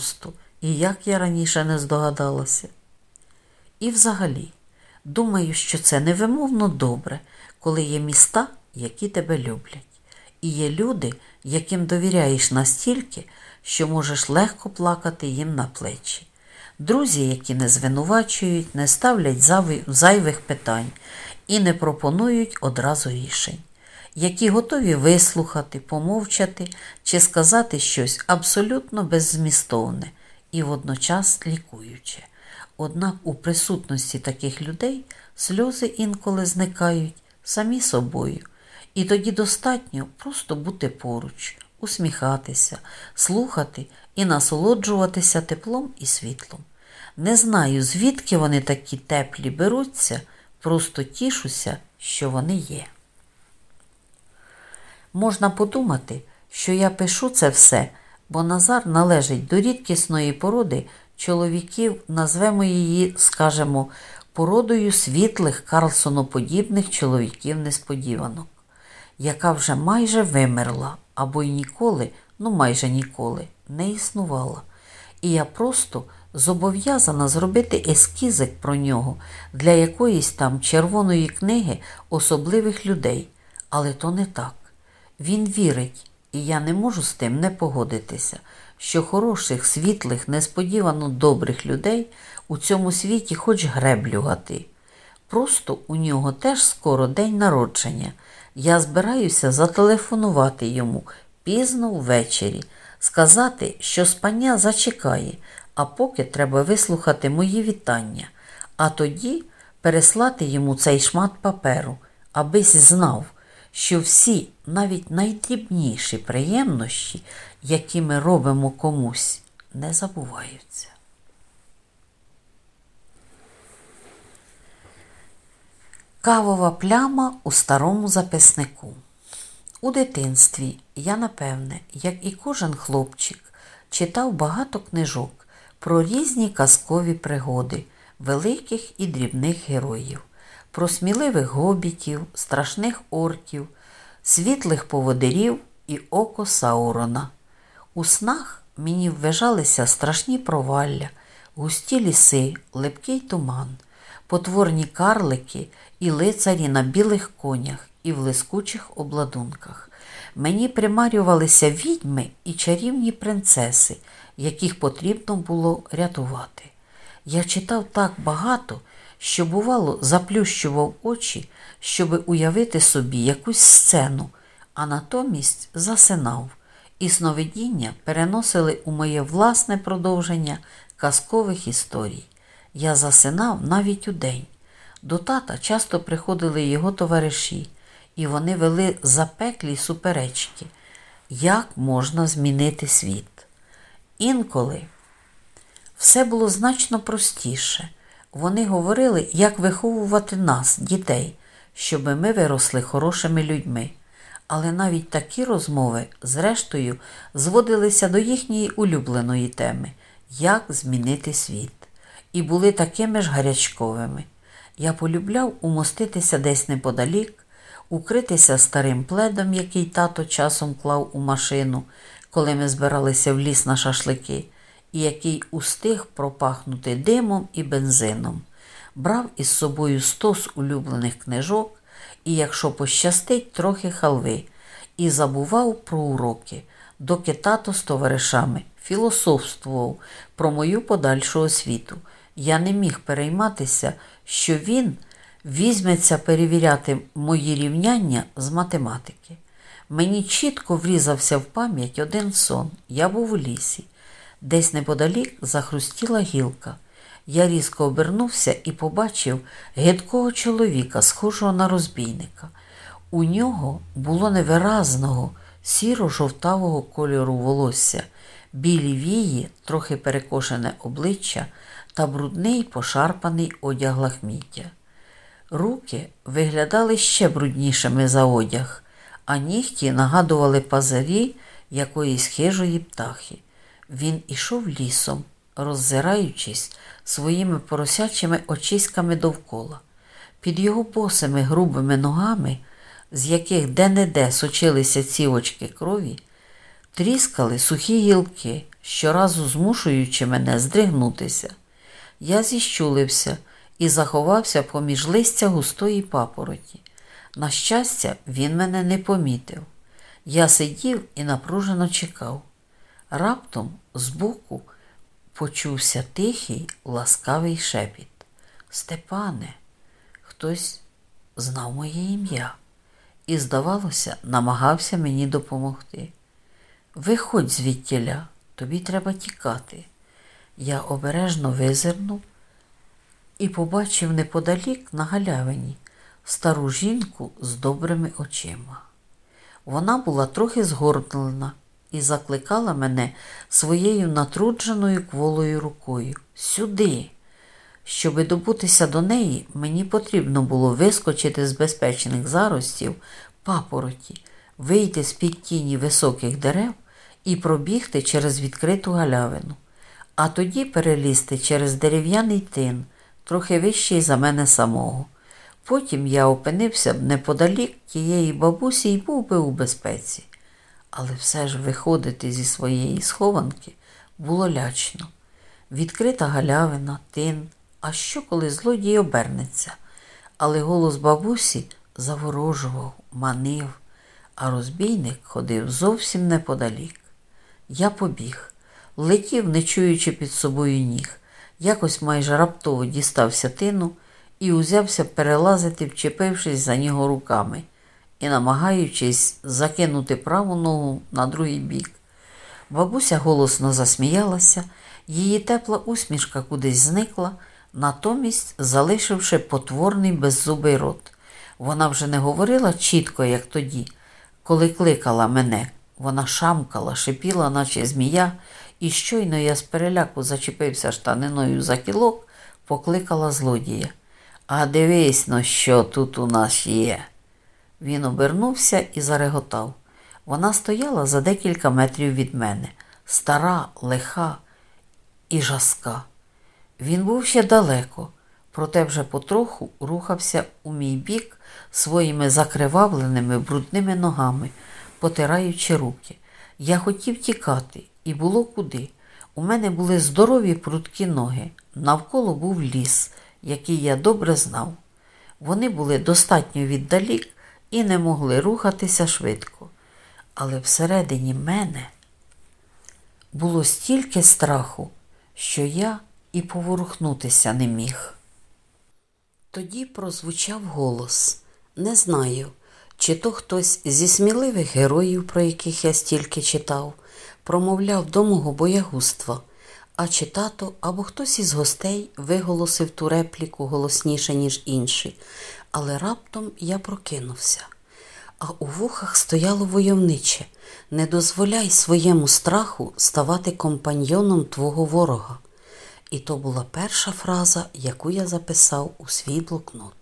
просто, і як я раніше не здогадалася. І взагалі, думаю, що це невимовно добре, коли є міста, які тебе люблять, і є люди, яким довіряєш настільки, що можеш легко плакати їм на плечі. Друзі, які не звинувачують, не ставлять зайвих питань і не пропонують одразу рішень, які готові вислухати, помовчати чи сказати щось абсолютно беззмістовне і водночас лікуюче. Однак у присутності таких людей сльози інколи зникають самі собою, і тоді достатньо просто бути поруч, усміхатися, слухати і насолоджуватися теплом і світлом. Не знаю, звідки вони такі теплі беруться, просто тішуся, що вони є. Можна подумати, що я пишу це все, бо Назар належить до рідкісної породи чоловіків, назвемо її, скажімо, породою світлих Карлсоноподібних чоловіків несподіванок, яка вже майже вимерла або й ніколи, ну майже ніколи, не існувала. І я просто зобов'язана зробити ескізик про нього для якоїсь там червоної книги особливих людей. Але то не так. Він вірить, і я не можу з тим не погодитися, що хороших, світлих, несподівано добрих людей у цьому світі хоч греблю гати. Просто у нього теж скоро день народження. Я збираюся зателефонувати йому пізно ввечері, сказати, що спання зачекає, а поки треба вислухати мої вітання, а тоді переслати йому цей шмат паперу, абись знав, що всі навіть найдрібніші приємнощі, які ми робимо комусь, не забуваються. Кавова пляма у старому записнику. У дитинстві я, напевне, як і кожен хлопчик, читав багато книжок про різні казкові пригоди, великих і дрібних героїв, про сміливих гобітів, страшних орків, світлих поводирів і око Саурона. У снах мені ввижалися страшні провалля, густі ліси, липкий туман, потворні карлики і лицарі на білих конях і в лискучих обладунках. Мені примарювалися відьми і чарівні принцеси, яких потрібно було рятувати. Я читав так багато, що, бувало, заплющував очі, щоби уявити собі якусь сцену, а натомість засинав, і сновидіння переносили у моє власне продовження казкових історій. Я засинав навіть у день. До тата часто приходили його товариші, і вони вели запеклі суперечки, як можна змінити світ. Інколи все було значно простіше. Вони говорили, як виховувати нас, дітей, щоб ми виросли хорошими людьми. Але навіть такі розмови, зрештою, зводилися до їхньої улюбленої теми як змінити світ. І були такими ж гарячковими. Я полюбляв умоститися десь неподалік, укритися старим пледом, який тато часом клав у машину, коли ми збиралися в ліс на шашлики, і який устиг пропахнути димом і бензином, брав із собою стос улюблених книжок і, якщо пощастить, трохи халви, і забував про уроки, доки тато з товаришами філософствував про мою подальшу освіту. Я не міг перейматися, що він візьметься перевіряти мої рівняння з математики. Мені чітко врізався в пам'ять один сон. Я був у лісі. Десь неподалік захрустіла гілка. Я різко обернувся і побачив гидкого чоловіка, схожого на розбійника. У нього було невиразного, сіро-жовтавого кольору волосся, білі вії, трохи перекошене обличчя та брудний пошарпаний одяг лахміття. Руки виглядали ще бруднішими за одяг, а нігті нагадували пазарі якоїсь хижої птахи. Він ішов лісом, роззираючись своїми поросячими очиськами довкола. Під його босими грубими ногами, з яких де-не-де сочилися цівочки крові, Тріскали сухі гілки, щоразу змушуючи мене здригнутися. Я зіщулився і заховався поміж листя густої папороті. На щастя, він мене не помітив. Я сидів і напружено чекав. Раптом збоку почувся тихий, ласкавий шепіт. Степане, хтось знав моє ім'я і, здавалося, намагався мені допомогти. Виходь звідтіля, тобі треба тікати. Я обережно визирнув і побачив неподалік на галявині стару жінку з добрими очима. Вона була трохи згорблена і закликала мене своєю натрудженою кволою рукою сюди. Щоби добутися до неї, мені потрібно було вискочити з безпечних заростів папороті, вийти з під тіні високих дерев і пробігти через відкриту галявину, а тоді перелізти через дерев'яний тин, трохи вищий за мене самого. Потім я опинився б неподалік тієї бабусі і був би у безпеці. Але все ж виходити зі своєї схованки було лячно. Відкрита галявина, тин, а що, коли злодій обернеться? Але голос бабусі заворожував, манив, а розбійник ходив зовсім неподалік. Я побіг, летів, не чуючи під собою ніг, якось майже раптово дістався тину і узявся перелазити, вчепившись за нього руками і намагаючись закинути праву ногу на другий бік. Бабуся голосно засміялася, її тепла усмішка кудись зникла, натомість залишивши потворний беззубий рот. Вона вже не говорила чітко, як тоді, коли кликала мене. Вона шамкала, шипіла, наче змія, і щойно я з переляку зачепився штаниною за кілок, покликала злодія. А дивись но, що тут у нас є. Він обернувся і зареготав. Вона стояла за декілька метрів від мене, стара, лиха і жаска. Він був ще далеко, проте вже потроху рухався у мій бік своїми закривавленими брудними ногами, потираючи руки. Я хотів тікати, і було куди. У мене були здорові прудкі ноги. Навколо був ліс, який я добре знав. Вони були достатньо віддалік і не могли рухатися швидко. Але всередині мене було стільки страху, що я і поворухнутися не міг. Тоді прозвучав голос. Не знаю, чи то хтось зі сміливих героїв, про яких я стільки читав, промовляв до мого боягузтва, а чи тато або хтось із гостей виголосив ту репліку голосніше, ніж інші, але раптом я прокинувся. А у вухах стояло войовниче не дозволяй своєму страху ставати компаньйоном твого ворога. І то була перша фраза, яку я записав у свій блокнот.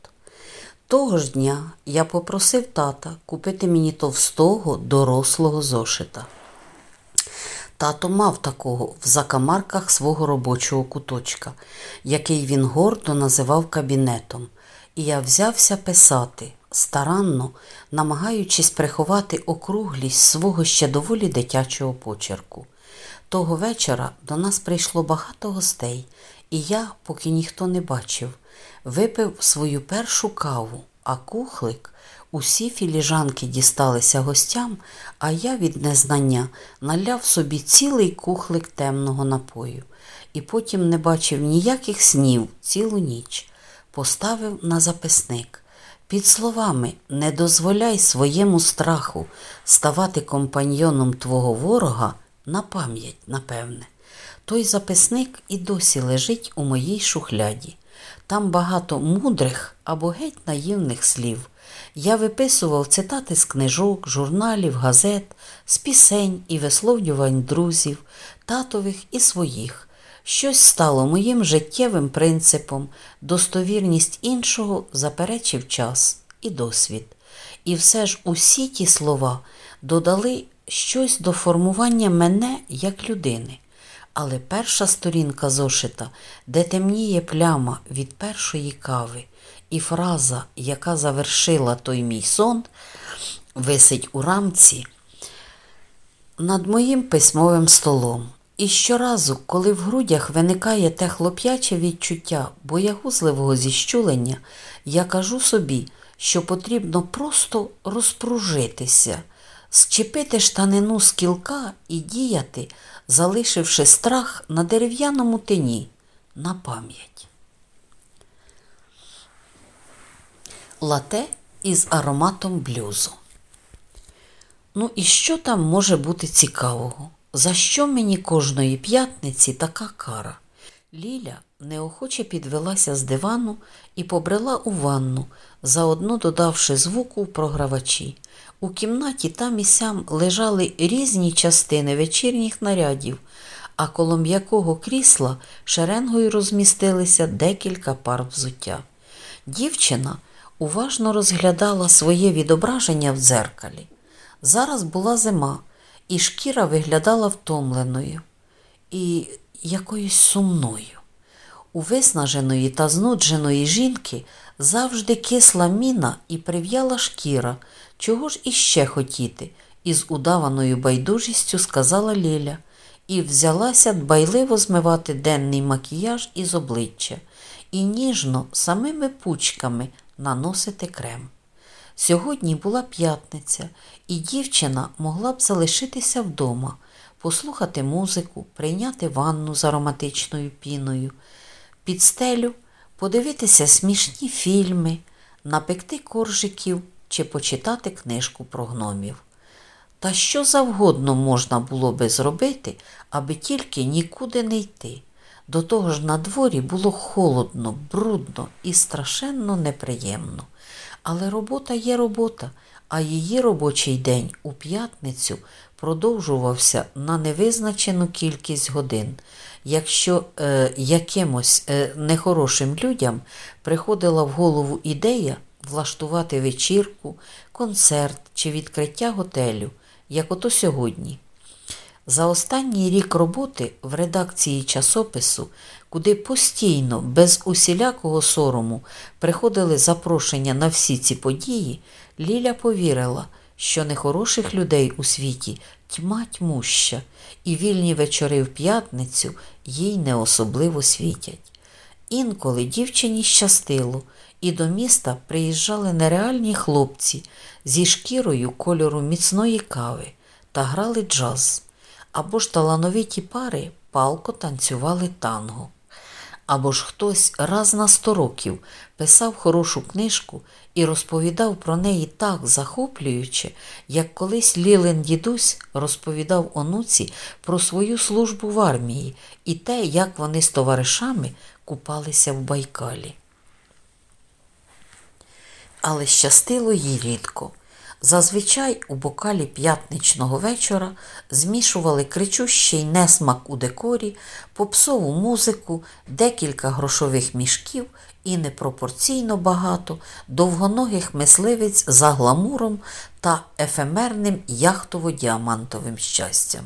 Того ж дня я попросив тата купити мені товстого дорослого зошита. Тато мав такого в закамарках свого робочого куточка, який він гордо називав кабінетом, і я взявся писати, старанно намагаючись приховати округлість свого ще доволі дитячого почерку. Того вечора до нас прийшло багато гостей, і я, поки ніхто не бачив, випив свою першу каву, а кухлик. Усі філіжанки дісталися гостям, а я від незнання наляв собі цілий кухлик темного напою і потім не бачив ніяких снів цілу ніч. Поставив на записник. Під словами не дозволяй своєму страху ставати компаньйоном твого ворога на пам'ять, напевне. Той записник і досі лежить у моїй шухляді. Там багато мудрих або геть наївних слів. Я виписував цитати з книжок, журналів, газет, з пісень і висловлювань друзів, татових і своїх. Щось стало моїм життєвим принципом, достовірність іншого заперечив час і досвід. І все ж усі ті слова додали щось до формування мене як людини. Але перша сторінка зошита, де темніє пляма від першої кави, і фраза, яка завершила той мій сон, висить у рамці, над моїм письмовим столом. І щоразу, коли в грудях виникає те хлоп'яче відчуття боягузливого зіщулення, я кажу собі, що потрібно просто розпружитися, зчепити штанину з кілка і діяти, залишивши страх на дерев'яному тині на пам'ять. Лате із ароматом блюзу. Ну і що там може бути цікавого? За що мені кожної п'ятниці така кара? Ліля неохоче підвелася з дивану і побрела у ванну, заодно додавши звуку в програвачі. У кімнаті там і сям лежали різні частини вечірніх нарядів, а коло м'якого крісла шеренгою розмістилися декілька пар взуття. Дівчина уважно розглядала своє відображення в дзеркалі. Зараз була зима, і шкіра виглядала втомленою і якоюсь сумною. У виснаженої та знудженої жінки завжди кисла міна і прив'яла шкіра. Чого ж іще хотіти? із удаваною байдужістю сказала Ліля і взялася дбайливо змивати денний макіяж із обличчя і ніжно самими пучками наносити крем. Сьогодні була п'ятниця, і дівчина могла б залишитися вдома, послухати музику, прийняти ванну з ароматичною піною, під стелю, подивитися смішні фільми, напекти коржиків чи почитати книжку про гномів. Та що завгодно можна було би зробити, аби тільки нікуди не йти. До того ж на дворі було холодно, брудно і страшенно неприємно. Але робота є робота, а її робочий день у п'ятницю продовжувався на невизначену кількість годин. Якщо е, якимось е, нехорошим людям приходила в голову ідея влаштувати вечірку, концерт чи відкриття готелю, як ото сьогодні. За останній рік роботи в редакції часопису, куди постійно, без усілякого сорому, приходили запрошення на всі ці події, Ліля повірила, що нехороших людей у світі тьма тьмуща, і вільні вечори в п'ятницю їй не особливо світять. Інколи дівчині щастило, і до міста приїжджали нереальні хлопці зі шкірою кольору міцної кави та грали джаз або ж талановиті пари палко танцювали танго. Або ж хтось раз на сто років писав хорошу книжку і розповідав про неї так захоплююче, як колись Лілен дідусь розповідав онуці про свою службу в армії і те, як вони з товаришами купалися в Байкалі. Але щастило їй рідко. Зазвичай у бокалі п'ятничного вечора змішували кричущий несмак у декорі, попсову музику, декілька грошових мішків і непропорційно багато довгоногих мисливець за гламуром та ефемерним яхтово-діамантовим щастям.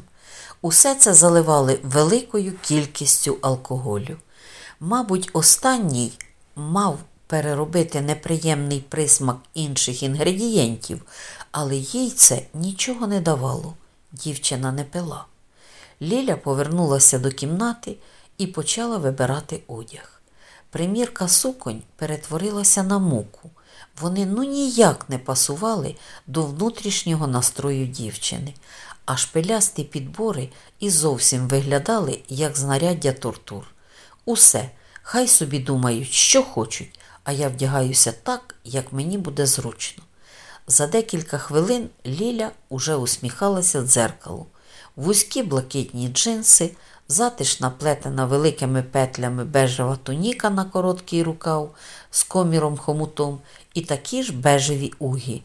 Усе це заливали великою кількістю алкоголю. Мабуть, останній мав переробити неприємний присмак інших інгредієнтів, але їй це нічого не давало. Дівчина не пила. Ліля повернулася до кімнати і почала вибирати одяг. Примірка суконь перетворилася на муку. Вони ну ніяк не пасували до внутрішнього настрою дівчини, а шпилясті підбори і зовсім виглядали як знаряддя тортур. Усе, хай собі думають, що хочуть, а я вдягаюся так, як мені буде зручно. За декілька хвилин Ліля уже усміхалася дзеркалу. Вузькі блакитні джинси, затишна плетена великими петлями бежева туніка на короткий рукав з коміром хомутом і такі ж бежеві угі.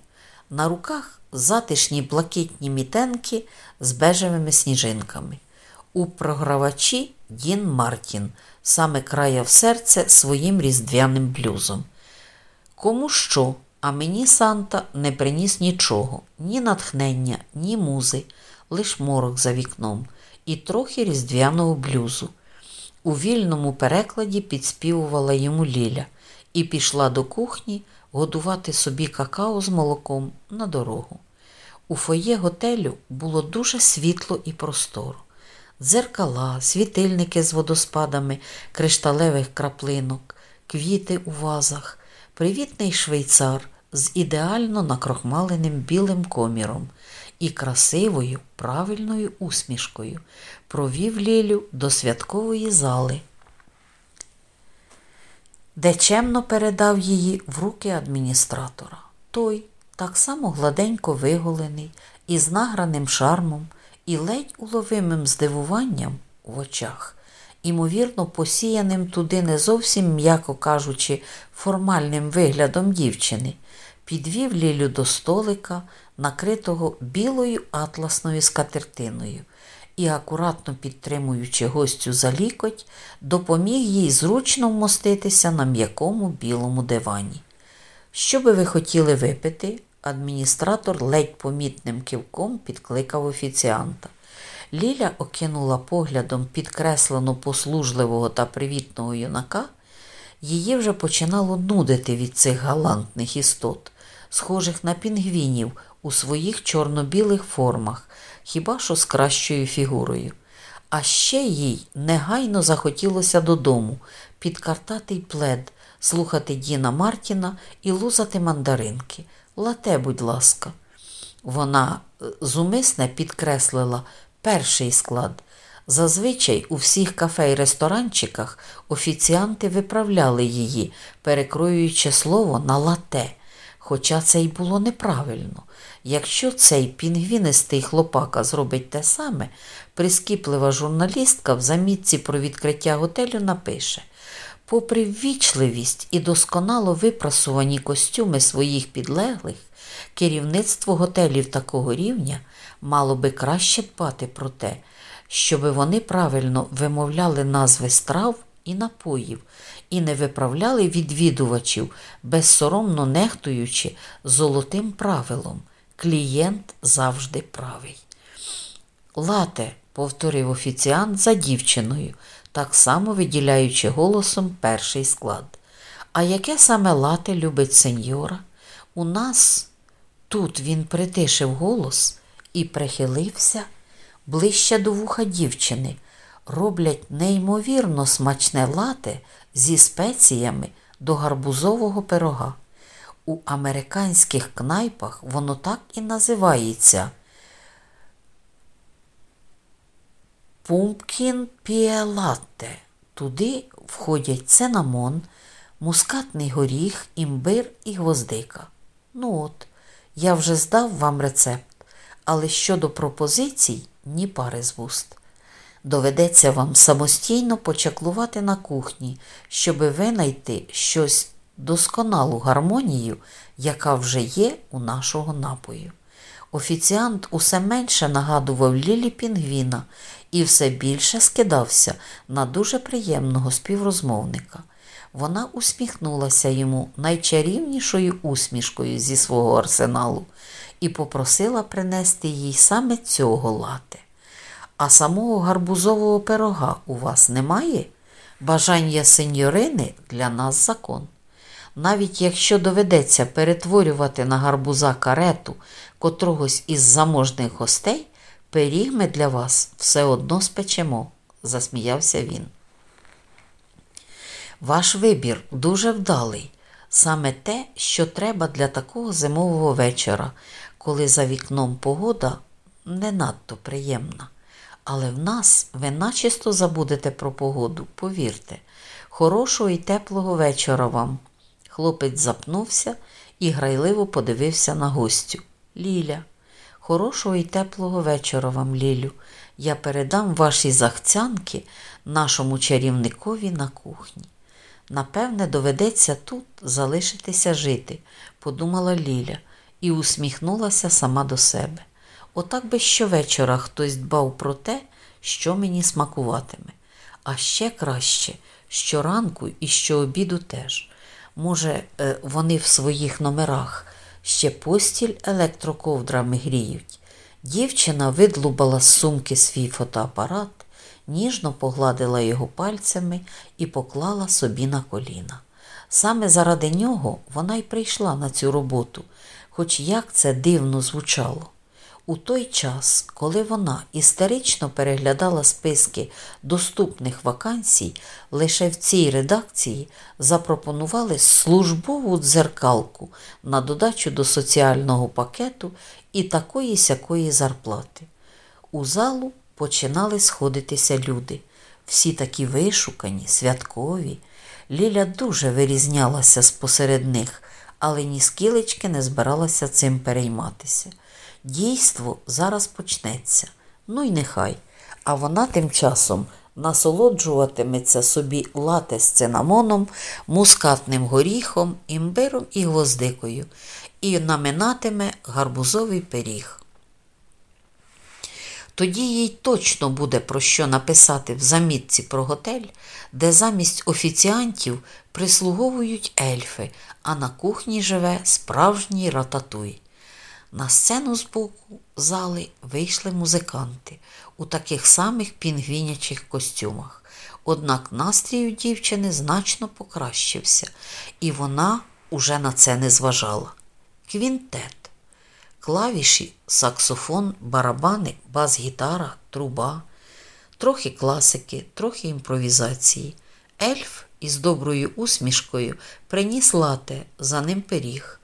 На руках затишні блакитні мітенки з бежевими сніжинками. У програвачі Дін Мартін саме краяв серце своїм різдвяним блюзом. Кому що, а мені Санта не приніс нічого, ні натхнення, ні музи, лиш морок за вікном і трохи різдвяного блюзу. У вільному перекладі підспівувала йому Ліля і пішла до кухні годувати собі какао з молоком на дорогу. У фоє готелю було дуже світло і просторо. Дзеркала, світильники з водоспадами кришталевих краплинок, квіти у вазах, привітний швейцар з ідеально накрохмаленим білим коміром і красивою правильною усмішкою провів Лілю до святкової зали, де чемно передав її в руки адміністратора. Той, так само гладенько виголений, із награним шармом і ледь уловимим здивуванням в очах, імовірно, посіяним туди не зовсім, м'яко кажучи, формальним виглядом дівчини, підвів Лілю до столика, накритого білою атласною скатертиною, і, акуратно підтримуючи гостю за лікоть, допоміг їй зручно вмоститися на м'якому білому дивані. Що би ви хотіли випити? Адміністратор ледь помітним кивком підкликав офіціанта. Ліля окинула поглядом підкреслено послужливого та привітного юнака. Її вже починало нудити від цих галантних істот, схожих на пінгвінів у своїх чорно-білих формах, хіба що з кращою фігурою. А ще їй негайно захотілося додому підкартати плед, слухати Діна Мартіна і лузати мандаринки. Лате, будь ласка. Вона е, зумисне підкреслила перший склад. Зазвичай у всіх кафе й ресторанчиках офіціанти виправляли її, перекроюючи слово на лате. Хоча це й було неправильно. Якщо цей пінгвінистий хлопака зробить те саме, прискіплива журналістка в замітці про відкриття готелю напише попри ввічливість і досконало випрасувані костюми своїх підлеглих, керівництво готелів такого рівня мало би краще дбати про те, щоб вони правильно вимовляли назви страв і напоїв і не виправляли відвідувачів, безсоромно нехтуючи золотим правилом клієнт завжди правий. Лате, повторив офіціант за дівчиною, так само виділяючи голосом перший склад. А яке саме лате любить сеньора? У нас тут він притишив голос і прихилився ближче до вуха дівчини. Роблять неймовірно смачне лате зі спеціями до гарбузового пирога. У американських кнайпах воно так і називається Пумпкін піелатте. Туди входять цинамон, мускатний горіх, імбир і гвоздика. Ну от, я вже здав вам рецепт, але щодо пропозицій ні пари з вуст. Доведеться вам самостійно почаклувати на кухні, щоби винайти щось досконалу гармонію, яка вже є у нашого напою. Офіціант усе менше нагадував Лілі Пінгвіна і все більше скидався на дуже приємного співрозмовника. Вона усміхнулася йому найчарівнішою усмішкою зі свого арсеналу і попросила принести їй саме цього лати. А самого гарбузового пирога у вас немає? Бажання сеньорини для нас закон. Навіть якщо доведеться перетворювати на гарбуза карету котрогось із заможних гостей, пиріг ми для вас все одно спечемо, засміявся він. Ваш вибір дуже вдалий, саме те, що треба для такого зимового вечора, коли за вікном погода не надто приємна. Але в нас ви начисто забудете про погоду, повірте. Хорошого і теплого вечора вам. Хлопець запнувся і грайливо подивився на гостю. Ліля, хорошого і теплого вечора вам, Лілю. Я передам ваші захцянки нашому чарівникові на кухні. Напевне, доведеться тут залишитися жити, подумала Ліля і усміхнулася сама до себе. Отак би щовечора хтось дбав про те, що мені смакуватиме. А ще краще щоранку і щообіду теж. Може, е, вони в своїх номерах ще постіль електроковдрами гріють. Дівчина видлубала з сумки свій фотоапарат, ніжно погладила його пальцями і поклала собі на коліна. Саме заради нього вона й прийшла на цю роботу, хоч як це дивно звучало. У той час, коли вона істерично переглядала списки доступних вакансій, лише в цій редакції запропонували службову дзеркалку на додачу до соціального пакету і такої сякої зарплати. У залу починали сходитися люди, всі такі вишукані, святкові. Ліля дуже вирізнялася спосеред них, але ні скілечки не збиралася цим перейматися. Дійство зараз почнеться, ну й нехай. А вона тим часом насолоджуватиметься собі лате з цинамоном, мускатним горіхом, імбиром і гвоздикою і наминатиме гарбузовий пиріг. Тоді їй точно буде про що написати в замітці про готель, де замість офіціантів прислуговують ельфи, а на кухні живе справжній рататуй. На сцену з боку зали вийшли музиканти у таких самих пінгвінячих костюмах. Однак настрій у дівчини значно покращився, і вона уже на це не зважала. Квінтет. Клавіші, саксофон, барабани, бас-гітара, труба, трохи класики, трохи імпровізації. Ельф із доброю усмішкою приніс лате, за ним пиріг.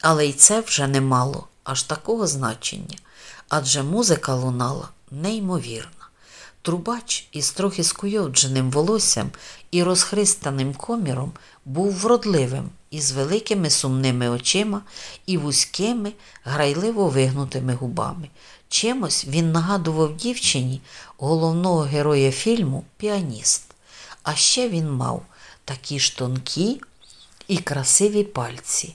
Але й це вже не мало аж такого значення, адже музика лунала неймовірна. Трубач із трохи скуйовдженим волоссям і розхристаним коміром був вродливим, із великими сумними очима і вузькими, грайливо вигнутими губами. Чимось він нагадував дівчині головного героя фільму Піаніст. А ще він мав такі ж тонкі і красиві пальці.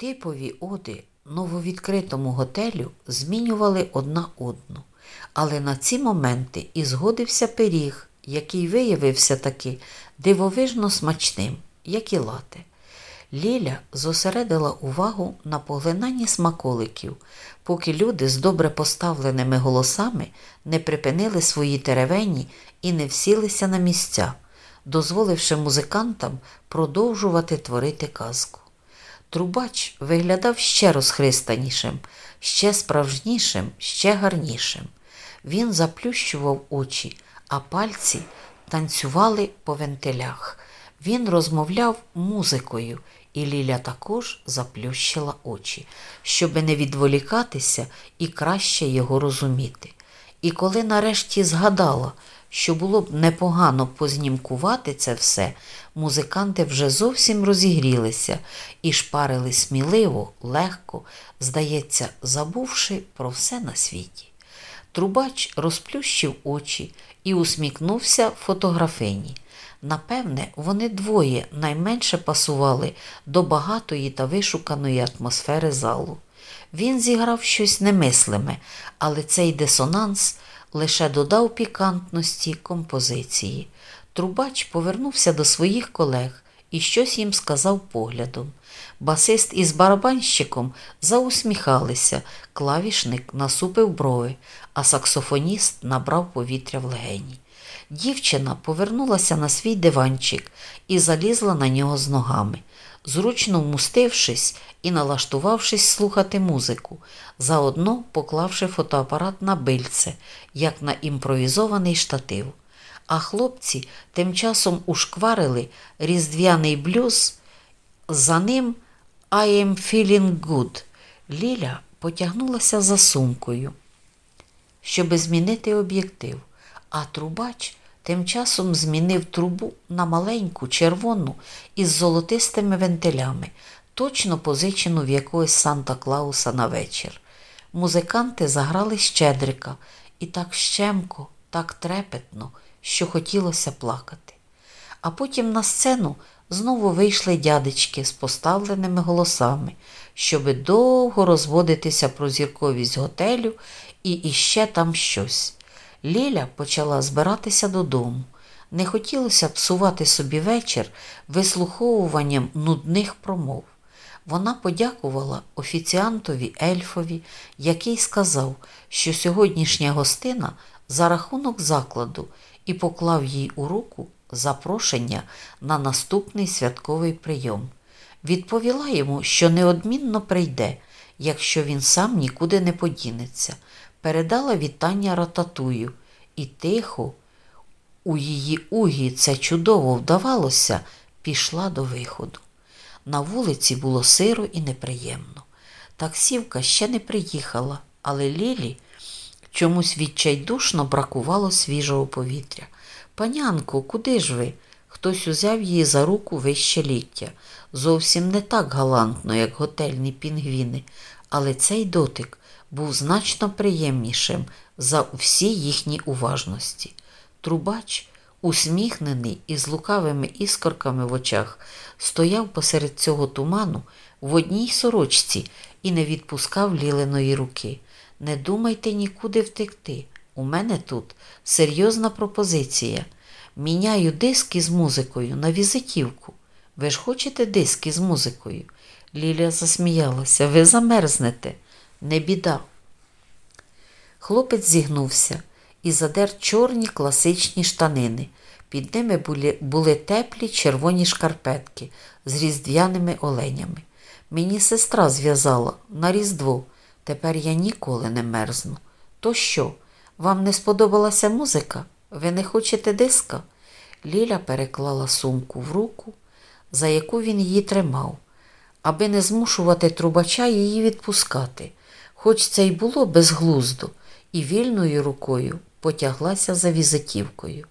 Типові оди нововідкритому готелю змінювали одна одну, але на ці моменти і згодився пиріг, який виявився таки дивовижно смачним, як і лате. Ліля зосередила увагу на поглинанні смаколиків, поки люди з добре поставленими голосами не припинили свої теревені і не всілися на місця, дозволивши музикантам продовжувати творити казку. Трубач виглядав ще розхристанішим, ще справжнішим, ще гарнішим. Він заплющував очі, а пальці танцювали по вентилях. Він розмовляв музикою, і Ліля також заплющила очі, щоби не відволікатися і краще його розуміти. І коли нарешті згадала, що було б непогано познімкувати це все, музиканти вже зовсім розігрілися і шпарили сміливо, легко, здається, забувши про все на світі. Трубач розплющив очі і усміхнувся фотографині. Напевне, вони двоє найменше пасували до багатої та вишуканої атмосфери залу. Він зіграв щось немислиме, але цей дисонанс лише додав пікантності композиції. Трубач повернувся до своїх колег і щось їм сказав поглядом. Басист із барабанщиком заусміхалися, клавішник насупив брови, а саксофоніст набрав повітря в легені. Дівчина повернулася на свій диванчик і залізла на нього з ногами, зручно вмустившись і налаштувавшись слухати музику, заодно поклавши фотоапарат на бильце, як на імпровізований штатив. А хлопці тим часом ушкварили різдвяний блюз. За ним I am feeling good. Ліля потягнулася за сумкою, щоби змінити об'єктив, а трубач тим часом змінив трубу на маленьку, червону із золотистими вентилями, точно позичену в якогось Санта Клауса на вечір. Музиканти заграли щедрика і так щемко, так трепетно, що хотілося плакати. А потім на сцену знову вийшли дядечки з поставленими голосами, щоби довго розводитися про зірковість готелю і іще там щось. Ліля почала збиратися додому. Не хотілося псувати собі вечір вислуховуванням нудних промов. Вона подякувала офіціантові ельфові, який сказав, що сьогоднішня гостина за рахунок закладу і поклав їй у руку запрошення на наступний святковий прийом. Відповіла йому, що неодмінно прийде, якщо він сам нікуди не подінеться. Передала вітання рататую і тихо, у її угі це чудово вдавалося, пішла до виходу. На вулиці було сиро і неприємно. Таксівка ще не приїхала, але Лілі чомусь відчайдушно бракувало свіжого повітря. Панянко, куди ж ви? Хтось узяв її за руку вище ліття. Зовсім не так галантно, як готельні пінгвіни, але цей дотик був значно приємнішим за всі їхні уважності. Трубач, усміхнений і з лукавими іскорками в очах, стояв посеред цього туману в одній сорочці і не відпускав ліленої руки. Не думайте нікуди втекти. У мене тут серйозна пропозиція. Міняю диски з музикою на візитівку. Ви ж хочете диски з музикою? Лілія засміялася. Ви замерзнете. Не біда. Хлопець зігнувся і задер чорні класичні штанини. Під ними були, були теплі червоні шкарпетки з різдвяними оленями. Мені сестра зв'язала на Різдво. Тепер я ніколи не мерзну. То що, вам не сподобалася музика? Ви не хочете диска? Ліля переклала сумку в руку, за яку він її тримав, аби не змушувати трубача її відпускати, хоч це й було безглуздо, і вільною рукою потяглася за візитівкою.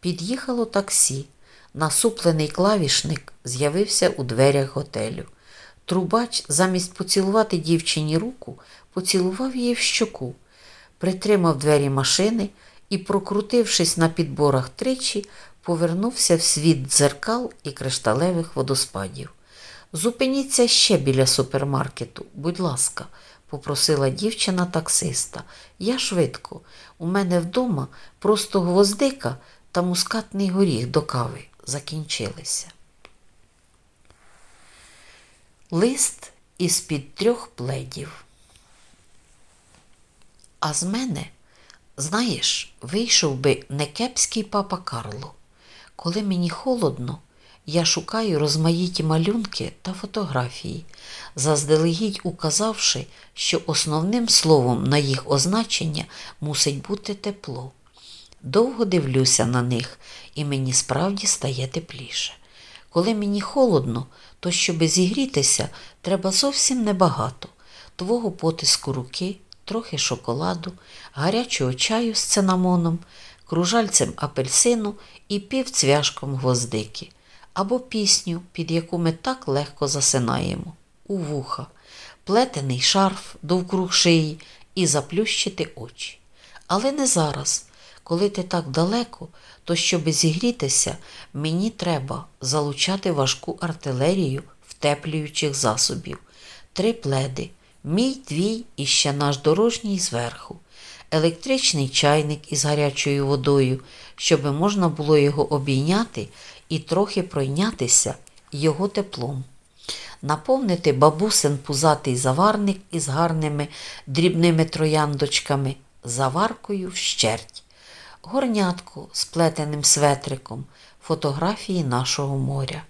Під'їхало таксі. Насуплений клавішник з'явився у дверях готелю. Трубач, замість поцілувати дівчині руку, поцілував її в щоку, притримав двері машини і, прокрутившись на підборах тричі, повернувся в світ дзеркал і кришталевих водоспадів. Зупиніться ще біля супермаркету, будь ласка, попросила дівчина таксиста. Я швидко. У мене вдома просто гвоздика та мускатний горіх до кави закінчилися. Лист із під трьох пледів. А з мене, знаєш, вийшов би некепський папа Карло. Коли мені холодно, я шукаю розмаїті малюнки та фотографії, заздалегідь указавши, що основним словом на їх означення мусить бути тепло. Довго дивлюся на них, і мені справді стає тепліше. Коли мені холодно, то щоби зігрітися, треба зовсім небагато твого потиску руки, трохи шоколаду, гарячого чаю з цинамоном, кружальцем апельсину і півцвяшком гвоздики, або пісню, під яку ми так легко засинаємо, у вуха, плетений шарф довкруг шиї і заплющити очі. Але не зараз. Коли ти так далеко, то щоби зігрітися, мені треба залучати важку артилерію втеплюючих засобів, три пледи, мій твій і ще наш дорожній зверху, електричний чайник із гарячою водою, щоби можна було його обійняти і трохи пройнятися його теплом. Наповнити бабусин пузатий заварник із гарними дрібними трояндочками, заваркою вщерть горнятку з плетеним светриком, фотографії нашого моря.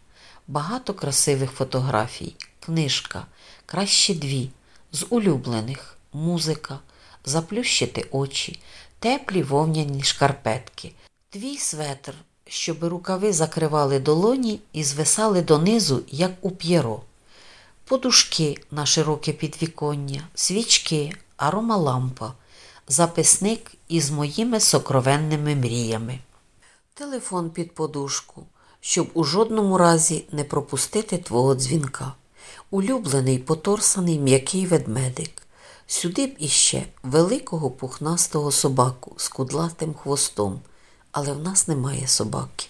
Багато красивих фотографій, книжка, краще дві, з улюблених, музика, заплющити очі, теплі вовняні шкарпетки, твій светр, щоб рукави закривали долоні і звисали донизу, як у п'єро. Подушки на широке підвіконня, свічки, аромалампа – записник із моїми сокровенними мріями. Телефон під подушку, щоб у жодному разі не пропустити твого дзвінка. Улюблений поторсаний м'який ведмедик. Сюди б іще великого пухнастого собаку з кудлатим хвостом, але в нас немає собаки.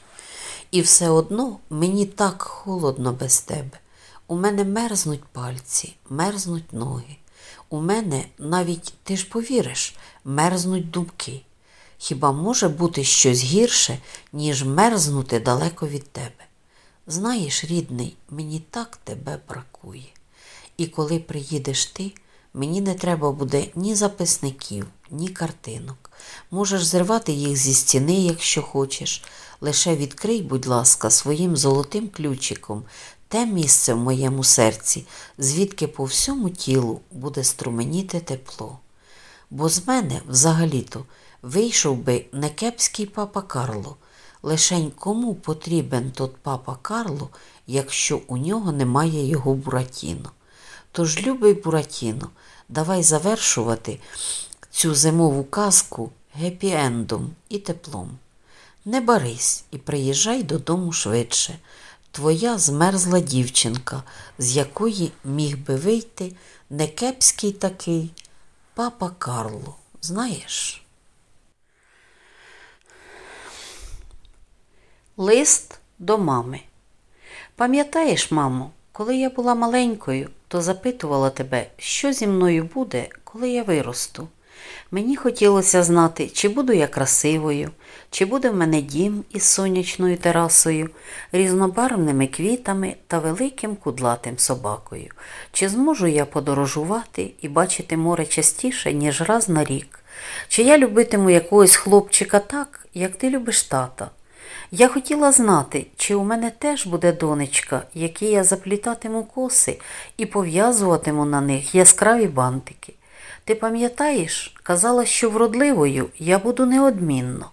І все одно мені так холодно без тебе. У мене мерзнуть пальці, мерзнуть ноги. У мене навіть ти ж повіриш, мерзнуть думки. Хіба може бути щось гірше, ніж мерзнути далеко від тебе? Знаєш, рідний, мені так тебе бракує. І коли приїдеш ти, мені не треба буде ні записників, ні картинок. Можеш зривати їх зі стіни, якщо хочеш. Лише відкрий, будь ласка, своїм золотим ключиком те місце в моєму серці, звідки по всьому тілу буде струменіти тепло. Бо з мене, взагалі-то, вийшов би не кепський папа Карло. Лишень кому потрібен тот папа Карло, якщо у нього немає його Буратіно. Тож, любий Буратіно, давай завершувати цю зимову казку гепі-ендом і теплом. Не барись і приїжджай додому швидше. Твоя змерзла дівчинка, з якої міг би вийти не кепський такий папа Карло, знаєш? Лист до мами. Пам'ятаєш, мамо, коли я була маленькою, то запитувала тебе, що зі мною буде, коли я виросту. Мені хотілося знати, чи буду я красивою, чи буде в мене дім із сонячною терасою, різнобарвними квітами та великим кудлатим собакою, чи зможу я подорожувати і бачити море частіше, ніж раз на рік, чи я любитиму якогось хлопчика так, як ти любиш тата. Я хотіла знати, чи у мене теж буде донечка, якій я заплітатиму коси і пов'язуватиму на них яскраві бантики. Ти пам'ятаєш, казала, що вродливою я буду неодмінно.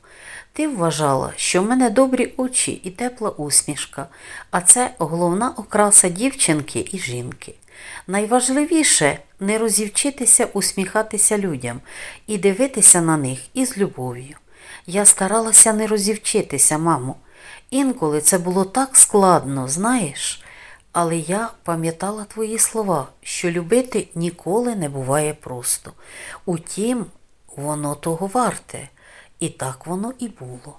Ти вважала, що в мене добрі очі і тепла усмішка, а це головна окраса дівчинки і жінки. Найважливіше не розівчитися усміхатися людям і дивитися на них із любов'ю. Я старалася не розівчитися, мамо. Інколи це було так складно, знаєш. Але я пам'ятала твої слова, що любити ніколи не буває просто. Утім, воно того варте, і так воно і було.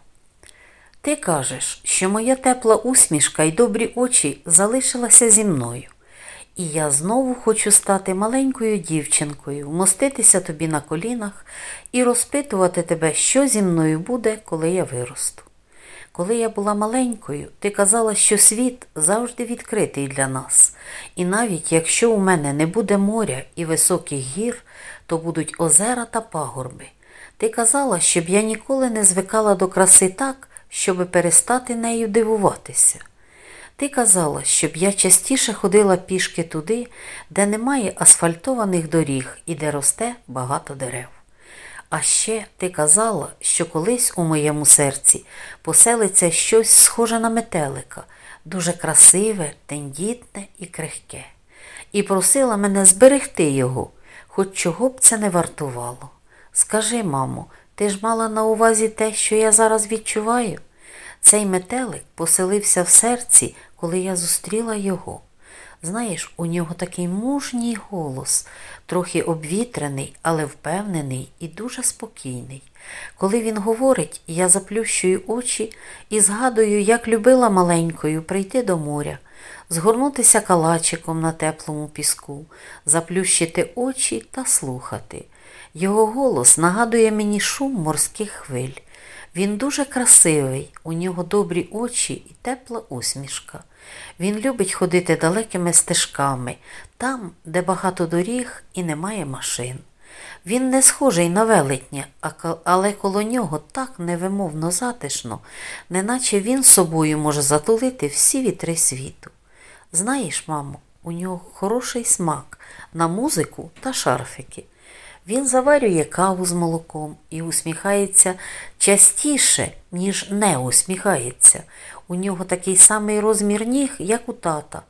Ти кажеш, що моя тепла усмішка і добрі очі залишилася зі мною. І я знову хочу стати маленькою дівчинкою, вмоститися тобі на колінах і розпитувати тебе, що зі мною буде, коли я виросту. Коли я була маленькою, ти казала, що світ завжди відкритий для нас, і навіть якщо у мене не буде моря і високих гір, то будуть озера та пагорби. Ти казала, щоб я ніколи не звикала до краси так, щоби перестати нею дивуватися. Ти казала, щоб я частіше ходила пішки туди, де немає асфальтованих доріг і де росте багато дерев. А ще ти казала, що колись у моєму серці поселиться щось схоже на метелика, дуже красиве, тендітне і крихке, і просила мене зберегти його, хоч чого б це не вартувало. Скажи, мамо, ти ж мала на увазі те, що я зараз відчуваю? Цей метелик поселився в серці, коли я зустріла його. Знаєш, у нього такий мужній голос, трохи обвітрений, але впевнений і дуже спокійний. Коли він говорить, я заплющую очі і згадую, як любила маленькою прийти до моря, згорнутися калачиком на теплому піску, заплющити очі та слухати. Його голос нагадує мені шум морських хвиль. Він дуже красивий, у нього добрі очі і тепла усмішка. Він любить ходити далекими стежками, там, де багато доріг і немає машин. Він не схожий на велетня, але коло нього так невимовно затишно, неначе він собою може затулити всі вітри світу. Знаєш, мамо, у нього хороший смак на музику та шарфики. Він заварює каву з молоком і усміхається частіше, ніж не усміхається. У нього такий самий розмір ніг, як у тата.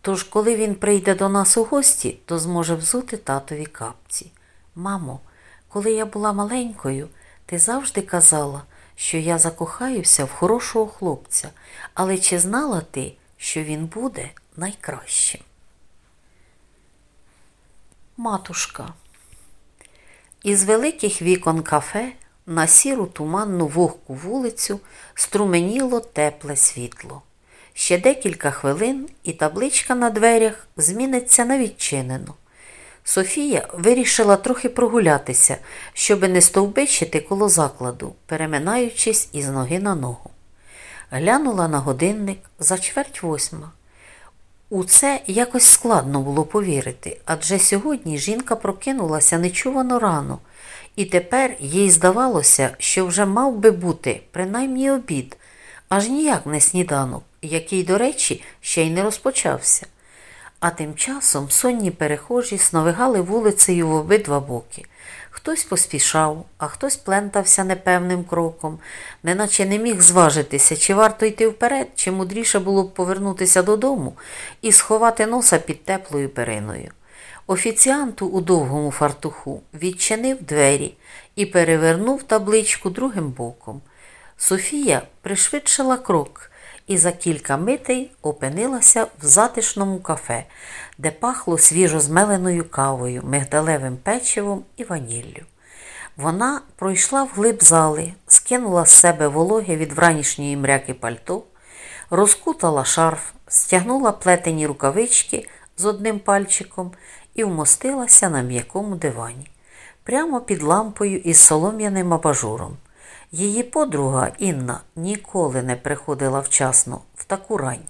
Тож, коли він прийде до нас у гості, то зможе взути татові капці. Мамо, коли я була маленькою, ти завжди казала, що я закохаюся в хорошого хлопця, але чи знала ти, що він буде найкращим? Матушка. Із великих вікон кафе на сіру туманну вогку вулицю струменіло тепле світло. Ще декілька хвилин, і табличка на дверях зміниться на відчинену. Софія вирішила трохи прогулятися, щоби не стовбичити коло закладу, переминаючись із ноги на ногу. Глянула на годинник за чверть восьма. У це якось складно було повірити, адже сьогодні жінка прокинулася нечувано рано, і тепер їй здавалося, що вже мав би бути принаймні обід, аж ніяк не сніданок. який, до речі, ще й не розпочався. А тим часом сонні перехожі сновигали вулицею в обидва боки. Хтось поспішав, а хтось плентався непевним кроком, неначе не міг зважитися, чи варто йти вперед, чи мудріше було б повернутися додому і сховати носа під теплою периною. Офіціанту у довгому фартуху відчинив двері і перевернув табличку другим боком. Софія пришвидшила крок і за кілька митей опинилася в затишному кафе, де пахло свіжо змеленою кавою, мигдалевим печивом і ваніллю. Вона пройшла вглиб зали, скинула з себе вологе від вранішньої мряки пальто, розкутала шарф, стягнула плетені рукавички з одним пальчиком і вмостилася на м'якому дивані, прямо під лампою із солом'яним абажуром. Її подруга Інна ніколи не приходила вчасно в таку рань.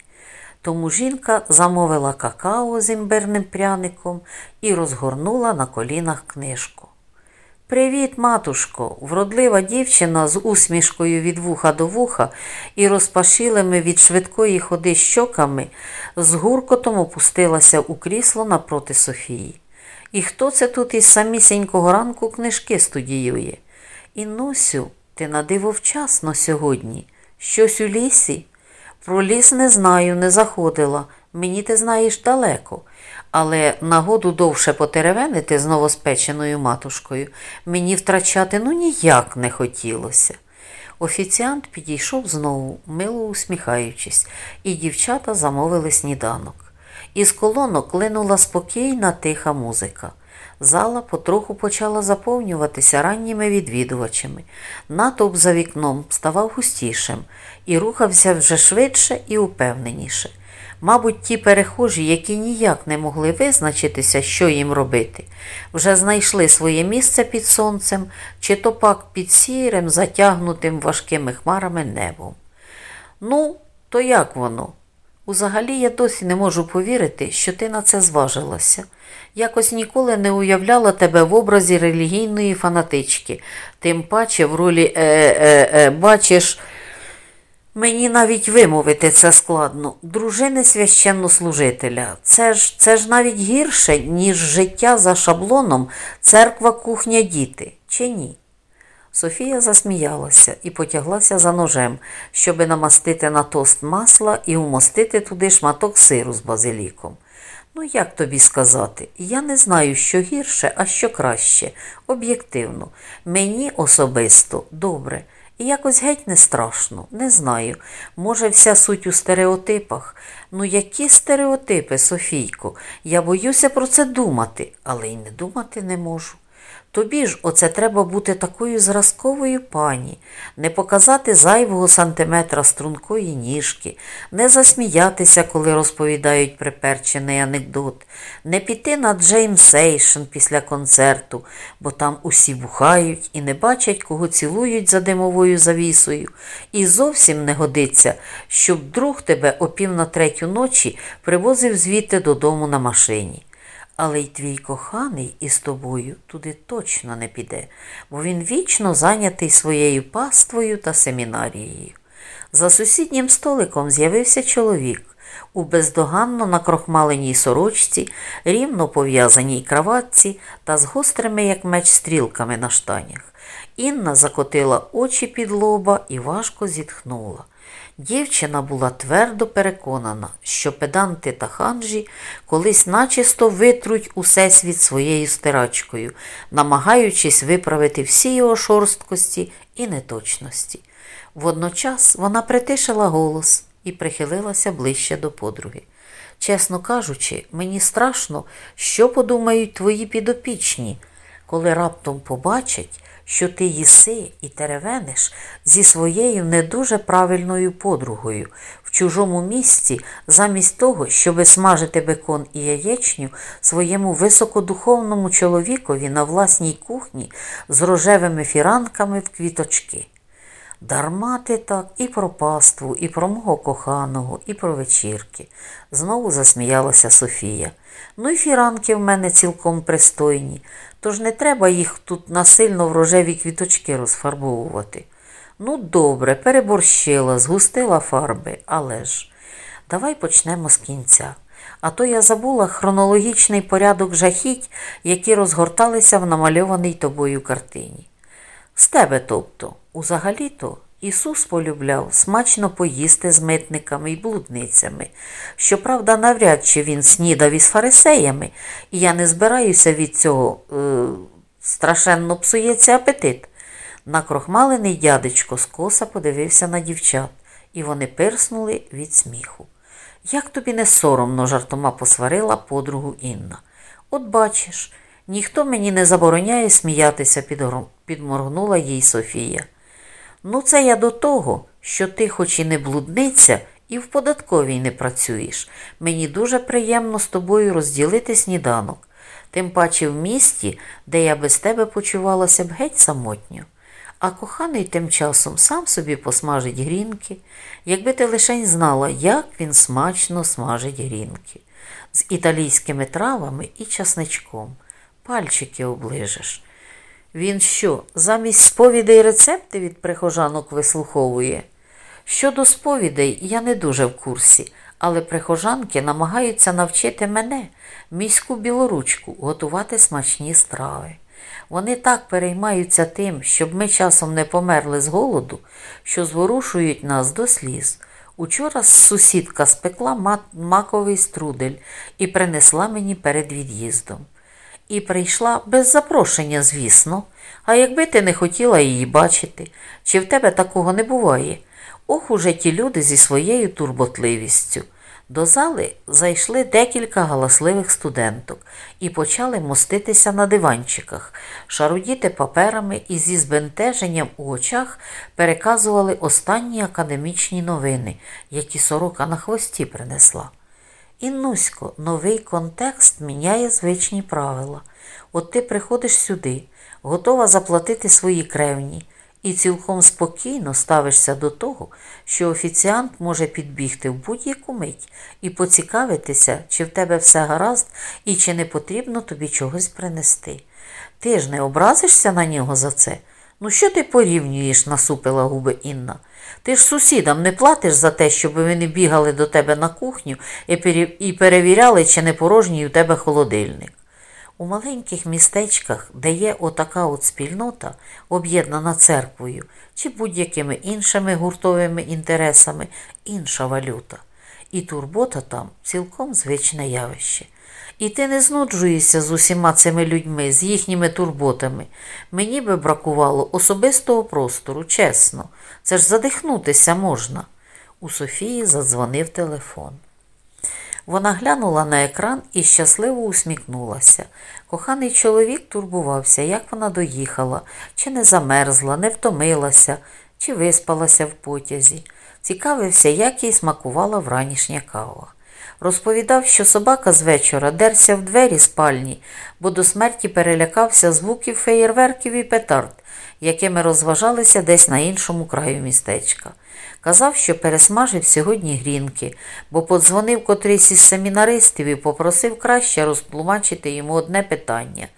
Тому жінка замовила какао з імбирним пряником і розгорнула на колінах книжку. Привіт, матушко, вродлива дівчина з усмішкою від вуха до вуха і розпашилими від швидкої ходи щоками з гуркотом опустилася у крісло напроти Софії. І хто це тут із самісінького ранку книжки студіює? Інусю, ти на диво вчасно сьогодні. Щось у лісі? Про ліс не знаю, не заходила. Мені ти знаєш далеко. Але нагоду довше потеревенити з новоспеченою матушкою мені втрачати ну ніяк не хотілося. Офіціант підійшов знову, мило усміхаючись, і дівчата замовили сніданок. Із колонок линула спокійна, тиха музика. Зала потроху почала заповнюватися ранніми відвідувачами. Натовп за вікном ставав густішим і рухався вже швидше і упевненіше. Мабуть, ті перехожі, які ніяк не могли визначитися, що їм робити, вже знайшли своє місце під сонцем, чи то пак під сірим, затягнутим важкими хмарами небом. Ну, то як воно? Узагалі я досі не можу повірити, що ти на це зважилася. Якось ніколи не уявляла тебе в образі релігійної фанатички, тим паче в ролі е, е, е, бачиш. Мені навіть вимовити це складно. Дружини священнослужителя. Це ж це ж навіть гірше, ніж життя за шаблоном, церква, кухня, діти. Чи ні? Софія засміялася і потяглася за ножем, щоби намастити на тост масла і умостити туди шматок сиру з базиліком. Ну, як тобі сказати, я не знаю, що гірше, а що краще. Об'єктивно, мені особисто добре. І якось геть не страшно, не знаю. Може, вся суть у стереотипах. Ну, які стереотипи, Софійко? Я боюся про це думати, але й не думати не можу. Тобі ж оце треба бути такою зразковою пані, не показати зайвого сантиметра стрункої ніжки, не засміятися, коли розповідають приперчений анекдот, не піти на jam session після концерту, бо там усі бухають і не бачать, кого цілують за димовою завісою, і зовсім не годиться, щоб друг тебе о пів на третю ночі привозив звідти додому на машині. Але й твій коханий із тобою туди точно не піде, бо він вічно зайнятий своєю паствою та семінарією. За сусіднім столиком з'явився чоловік у бездоганно накрохмаленій сорочці, рівно пов'язаній краватці та з гострими, як меч, стрілками на штанях. Інна закотила очі під лоба і важко зітхнула. Дівчина була твердо переконана, що педанти та ханжі колись начисто витруть усе світ своєю стирачкою, намагаючись виправити всі його шорсткості і неточності. Водночас вона притишила голос і прихилилася ближче до подруги. Чесно кажучи, мені страшно, що подумають твої підопічні, коли раптом побачать, що ти їси і теревениш зі своєю не дуже правильною подругою в чужому місці, замість того, щоби смажити бекон і яєчню своєму високодуховному чоловікові на власній кухні з рожевими фіранками в квіточки. Дарма ти так і про паству, і про мого коханого, і про вечірки. Знову засміялася Софія. Ну і фіранки в мене цілком пристойні, тож не треба їх тут насильно в рожеві квіточки розфарбовувати. Ну, добре, переборщила, згустила фарби, але ж Давай почнемо з кінця. А то я забула хронологічний порядок жахіть, які розгорталися в намальованій тобою картині. З тебе, тобто, узагалі-то, Ісус полюбляв смачно поїсти з митниками і блудницями. Щоправда, навряд чи він снідав із фарисеями, і я не збираюся від цього е, страшенно псується апетит. Накрохмалений дядечко скоса подивився на дівчат, і вони пирснули від сміху. Як тобі не соромно, жартома посварила подругу Інна. От бачиш, ніхто мені не забороняє сміятися, підморгнула їй Софія. Ну, це я до того, що ти, хоч і не блудниця, і в податковій не працюєш. Мені дуже приємно з тобою розділити сніданок, тим паче в місті, де я без тебе почувалася б геть самотньо. А коханий тим часом сам собі посмажить грінки, якби ти лишень знала, як він смачно смажить грінки, з італійськими травами і часничком. Пальчики оближеш. Він що, замість сповідей рецепти від прихожанок вислуховує? Щодо сповідей, я не дуже в курсі, але прихожанки намагаються навчити мене, міську білоручку, готувати смачні страви. Вони так переймаються тим, щоб ми часом не померли з голоду, що зворушують нас до сліз. Учора сусідка спекла маковий струдель і принесла мені перед від'їздом. І прийшла без запрошення, звісно, а якби ти не хотіла її бачити, чи в тебе такого не буває? Ох, уже ті люди зі своєю турботливістю. До зали зайшли декілька галасливих студенток і почали моститися на диванчиках, шарудіти паперами і зі збентеженням у очах переказували останні академічні новини, які сорока на хвості принесла. Іннусько, новий контекст міняє звичні правила. От ти приходиш сюди, готова заплатити свої кревні, і цілком спокійно ставишся до того, що офіціант може підбігти в будь-яку мить і поцікавитися, чи в тебе все гаразд і чи не потрібно тобі чогось принести. Ти ж не образишся на нього за це? Ну, що ти порівнюєш, насупила губи Інна. Ти ж сусідам не платиш за те, щоб вони бігали до тебе на кухню і перевіряли, чи не порожній у тебе холодильник. У маленьких містечках, де є отака от спільнота, об'єднана церквою чи будь-якими іншими гуртовими інтересами, інша валюта. І турбота там цілком звичне явище. І ти не знуджуєшся з усіма цими людьми, з їхніми турботами. Мені би бракувало особистого простору, чесно. Це ж задихнутися можна. У Софії задзвонив телефон. Вона глянула на екран і щасливо усміхнулася. Коханий чоловік турбувався, як вона доїхала, чи не замерзла, не втомилася, чи виспалася в потязі. Цікавився, як їй смакувала вранішня кава. Розповідав, що собака з вечора дерся в двері спальні, бо до смерті перелякався звуків феєрверків і петард, якими розважалися десь на іншому краю містечка. Казав, що пересмажив сьогодні грінки, бо подзвонив котрийсь із семінаристів і попросив краще розтлумачити йому одне питання.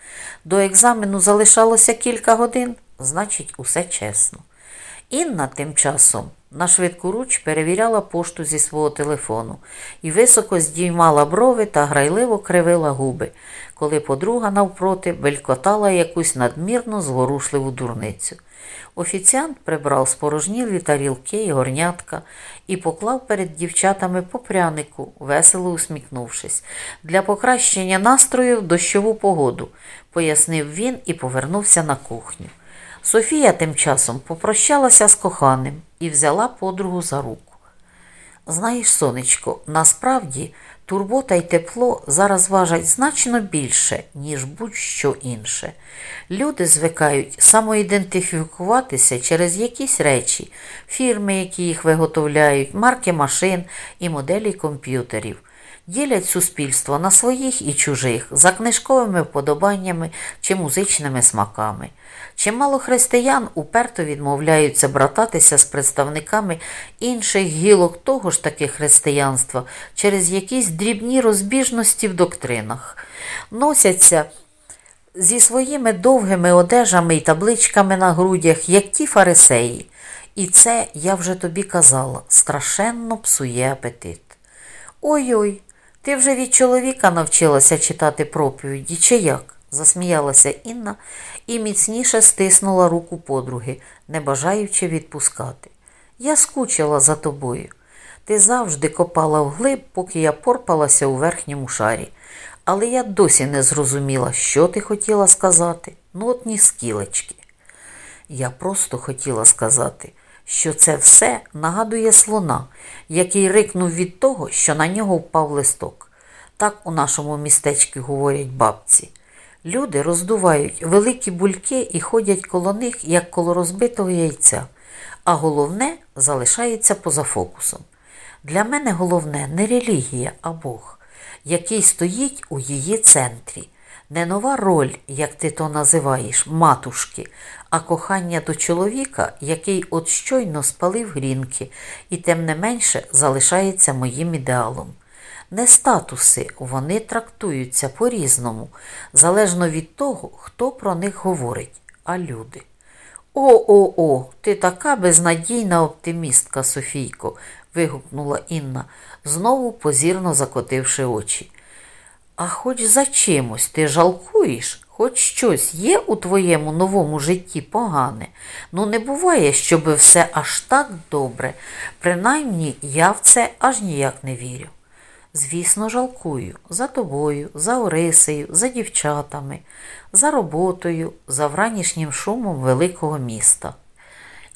До екзамену залишалося кілька годин, значить, усе чесно. Інна тим часом на швидку руч перевіряла пошту зі свого телефону і високо здіймала брови та грайливо кривила губи, коли подруга навпроти белькотала якусь надмірно зворушливу дурницю. Офіціант прибрав спорожнілі тарілки і горнятка і поклав перед дівчатами по прянику, весело усміхнувшись, для покращення настрою в дощову погоду, пояснив він і повернувся на кухню. Софія тим часом попрощалася з коханим і взяла подругу за руку. Знаєш, сонечко, насправді турбота й тепло зараз важать значно більше, ніж будь-що інше. Люди звикають самоідентифікуватися через якісь речі, фірми, які їх виготовляють, марки машин і моделі комп'ютерів. Ділять суспільство на своїх і чужих, за книжковими вподобаннями чи музичними смаками. Чимало християн уперто відмовляються брататися з представниками інших гілок того ж таки християнства через якісь дрібні розбіжності в доктринах, носяться зі своїми довгими одежами і табличками на грудях, як ті фарисеї. І це, я вже тобі казала, страшенно псує апетит. Ой-ой, ти вже від чоловіка навчилася читати проповіді, чи як? Засміялася Інна і міцніше стиснула руку подруги, не бажаючи відпускати. Я скучила за тобою. Ти завжди копала вглиб, поки я порпалася у верхньому шарі. Але я досі не зрозуміла, що ти хотіла сказати. Ну, от ні скілечки. Я просто хотіла сказати, що це все нагадує слона, який рикнув від того, що на нього впав листок. Так у нашому містечку говорять бабці. Люди роздувають великі бульки і ходять коло них, як коло розбитого яйця, а головне залишається поза фокусом. Для мене головне не релігія, а Бог, який стоїть у її центрі. Не нова роль, як ти то називаєш, матушки, а кохання до чоловіка, який от щойно спалив грінки і тим не менше залишається моїм ідеалом. Не статуси, вони трактуються по-різному, залежно від того, хто про них говорить, а люди. О-о-о, ти така безнадійна оптимістка, Софійко, вигукнула Інна, знову позірно закотивши очі. А хоч за чимось ти жалкуєш, хоч щось є у твоєму новому житті погане. Ну, не буває, щоби все аж так добре. Принаймні я в це аж ніяк не вірю. Звісно, жалкую за тобою, за Орисею, за дівчатами, за роботою, за вранішнім шумом великого міста.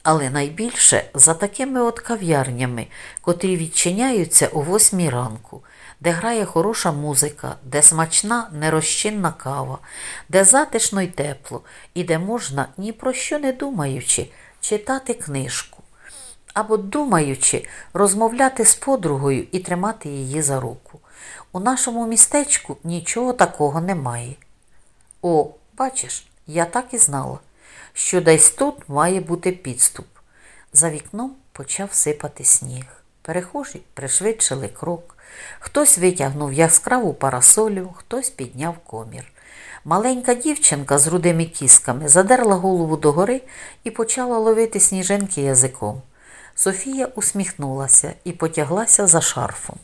Але найбільше за такими от кав'ярнями, котрі відчиняються о восьмій ранку, де грає хороша музика, де смачна нерозчинна кава, де затишно й тепло, і де можна, ні про що не думаючи, читати книжку. Або, думаючи, розмовляти з подругою і тримати її за руку. У нашому містечку нічого такого немає. О, бачиш, я так і знала, що десь тут має бути підступ. За вікном почав сипати сніг. Перехожі пришвидшили крок. Хтось витягнув яскраву парасолю, хтось підняв комір. Маленька дівчинка з рудими кісками задерла голову догори і почала ловити сніжинки язиком. Софія усміхнулася і потяглася за шарфом.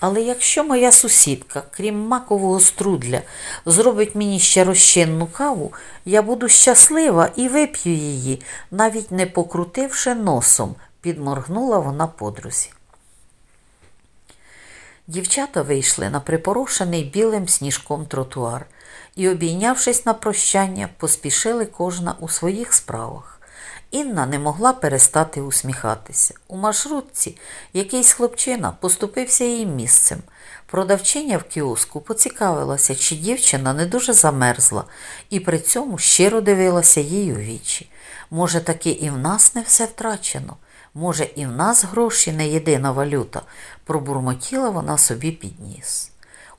Але якщо моя сусідка, крім макового струдля, зробить мені ще розчинну каву, я буду щаслива і вип'ю її, навіть не покрутивши носом, підморгнула вона подрузі. Дівчата вийшли на припорошений білим сніжком тротуар і, обійнявшись на прощання, поспішили кожна у своїх справах. Інна не могла перестати усміхатися. У маршрутці якийсь хлопчина поступився їй місцем. Продавчиня в кіоску поцікавилася, чи дівчина не дуже замерзла, і при цьому щиро дивилася їй у вічі. Може, таки і в нас не все втрачено. Може, і в нас гроші не єдина валюта, пробурмотіла вона собі під ніс.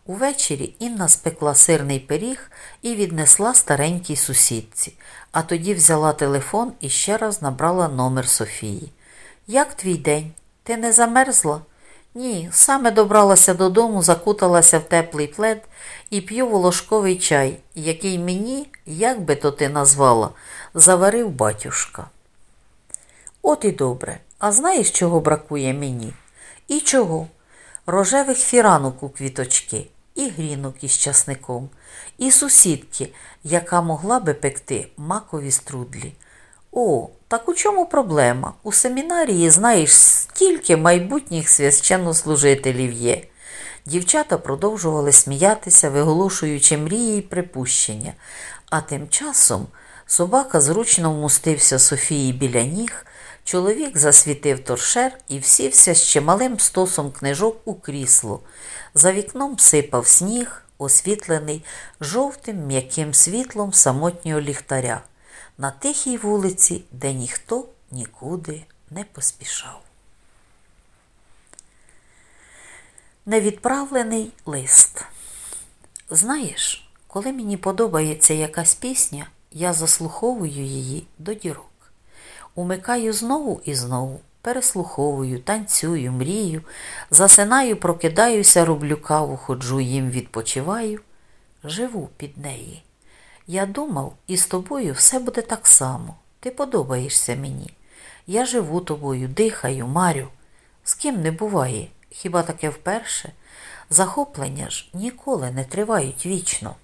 Увечері Інна спекла сирний пиріг і віднесла старенькій сусідці, а тоді взяла телефон і ще раз набрала номер Софії. Як твій день? Ти не замерзла? Ні, саме добралася додому, закуталася в теплий плед і п'ю волошковий чай, який мені, як би то ти назвала, заварив батюшка. От і добре. А знаєш, чого бракує мені? І чого? Рожевих фіранок у квіточки, і грінок із часником, і сусідки, яка могла би пекти макові струдлі. О, так у чому проблема? У семінарії, знаєш, стільки майбутніх священнослужителів є. Дівчата продовжували сміятися, виголошуючи мрії й припущення, а тим часом собака зручно вмостився Софії біля ніг. Чоловік засвітив торшер і всівся з чималим стосом книжок у крісло. За вікном сипав сніг, освітлений жовтим м'яким світлом самотнього ліхтаря на тихій вулиці, де ніхто нікуди не поспішав. Невідправлений лист. Знаєш, коли мені подобається якась пісня, я заслуховую її до дірок. Умикаю знову і знову, переслуховую, танцюю, мрію, засинаю, прокидаюся, роблю каву, ходжу їм, відпочиваю, живу під неї. Я думав, і з тобою все буде так само. Ти подобаєшся мені. Я живу тобою, дихаю, марю. З ким не буває, Хіба таке вперше? Захоплення ж ніколи не тривають вічно.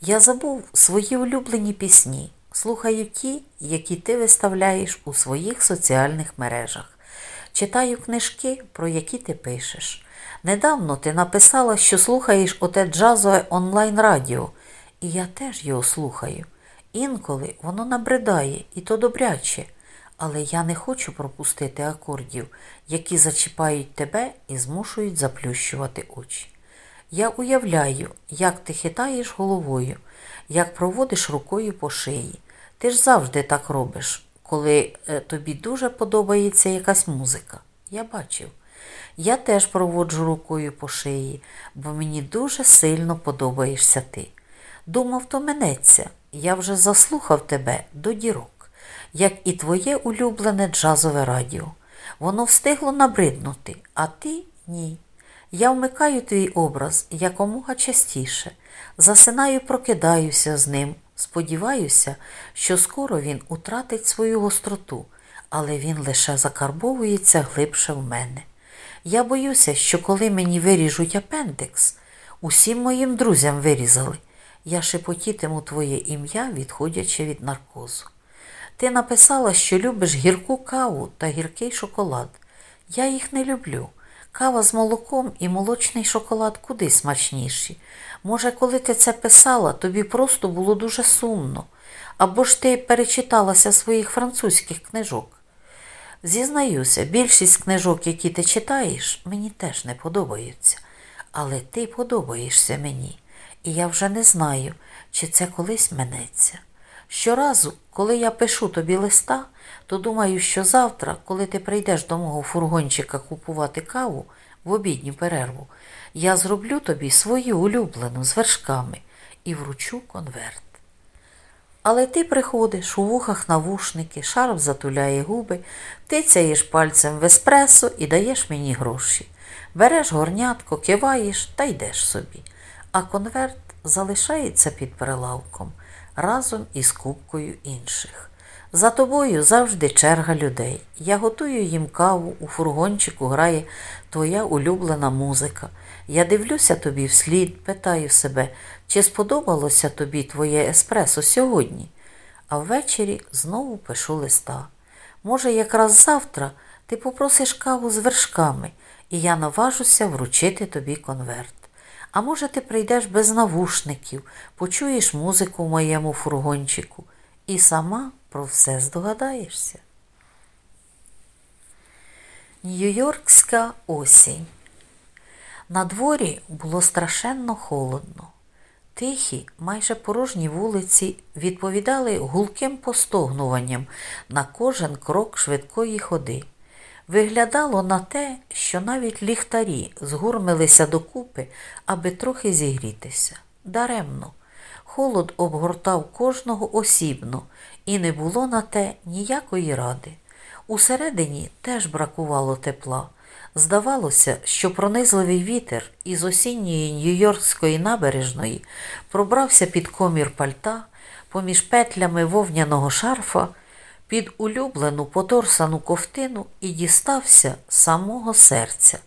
Я забув свої улюблені пісні, слухаю ті, які ти виставляєш у своїх соціальних мережах. Читаю книжки, про які ти пишеш. Недавно ти написала, що слухаєш оте джазове онлайн радіо, і я теж його слухаю. Інколи воно набридає, і то добряче, але я не хочу пропустити акордів, які зачіпають тебе і змушують заплющувати очі. Я уявляю, як ти хитаєш головою, як проводиш рукою по шиї. Ти ж завжди так робиш, коли е, тобі дуже подобається якась музика. Я бачив. Я теж проводжу рукою по шиї, бо мені дуже сильно подобаєшся ти. Думав, то минеться, я вже заслухав тебе до дірок, як і твоє улюблене джазове радіо. Воно встигло набриднути, а ти ні. Я вмикаю твій образ якомога частіше, засинаю, прокидаюся з ним, сподіваюся, що скоро він утратить свою гостроту, але він лише закарбовується глибше в мене. Я боюся, що коли мені виріжуть апендикс, усім моїм друзям вирізали, я шепотітиму твоє ім'я, відходячи від наркозу. Ти написала, що любиш гірку каву та гіркий шоколад. Я їх не люблю. Кава з молоком і молочний шоколад куди смачніші. Може, коли ти це писала, тобі просто було дуже сумно. Або ж ти перечиталася своїх французьких книжок. Зізнаюся, більшість книжок, які ти читаєш, мені теж не подобаються. Але ти подобаєшся мені, і я вже не знаю, чи це колись минеться. Щоразу, коли я пишу тобі листа, то думаю, що завтра, коли ти прийдеш до мого фургончика купувати каву в обідню перерву, я зроблю тобі свою улюблену з вершками і вручу конверт. Але ти приходиш, у вухах навушники, шарф затуляє губи, тицяєш пальцем в еспресо і даєш мені гроші. Береш горнятко, киваєш та йдеш собі, а конверт залишається під прилавком разом із кубкою інших. За тобою завжди черга людей. Я готую їм каву, у фургончику грає твоя улюблена музика. Я дивлюся тобі вслід, питаю себе, чи сподобалося тобі твоє еспресо сьогодні? А ввечері знову пишу листа. Може, якраз завтра ти попросиш каву з вершками, і я наважуся вручити тобі конверт. А може, ти прийдеш без навушників, почуєш музику в моєму фургончику і сама про все здогадаєшся. Нью-Йоркська осінь. На дворі було страшенно холодно. Тихі, майже порожні вулиці відповідали гулким постогнуванням на кожен крок швидкої ходи. Виглядало на те, що навіть ліхтарі згурмилися докупи, аби трохи зігрітися. Даремно. Холод обгортав кожного осібно, і не було на те ніякої ради. Усередині теж бракувало тепла. Здавалося, що пронизливий вітер із осінньої Нью-Йоркської набережної пробрався під комір пальта, поміж петлями вовняного шарфа, під улюблену поторсану ковтину і дістався самого серця.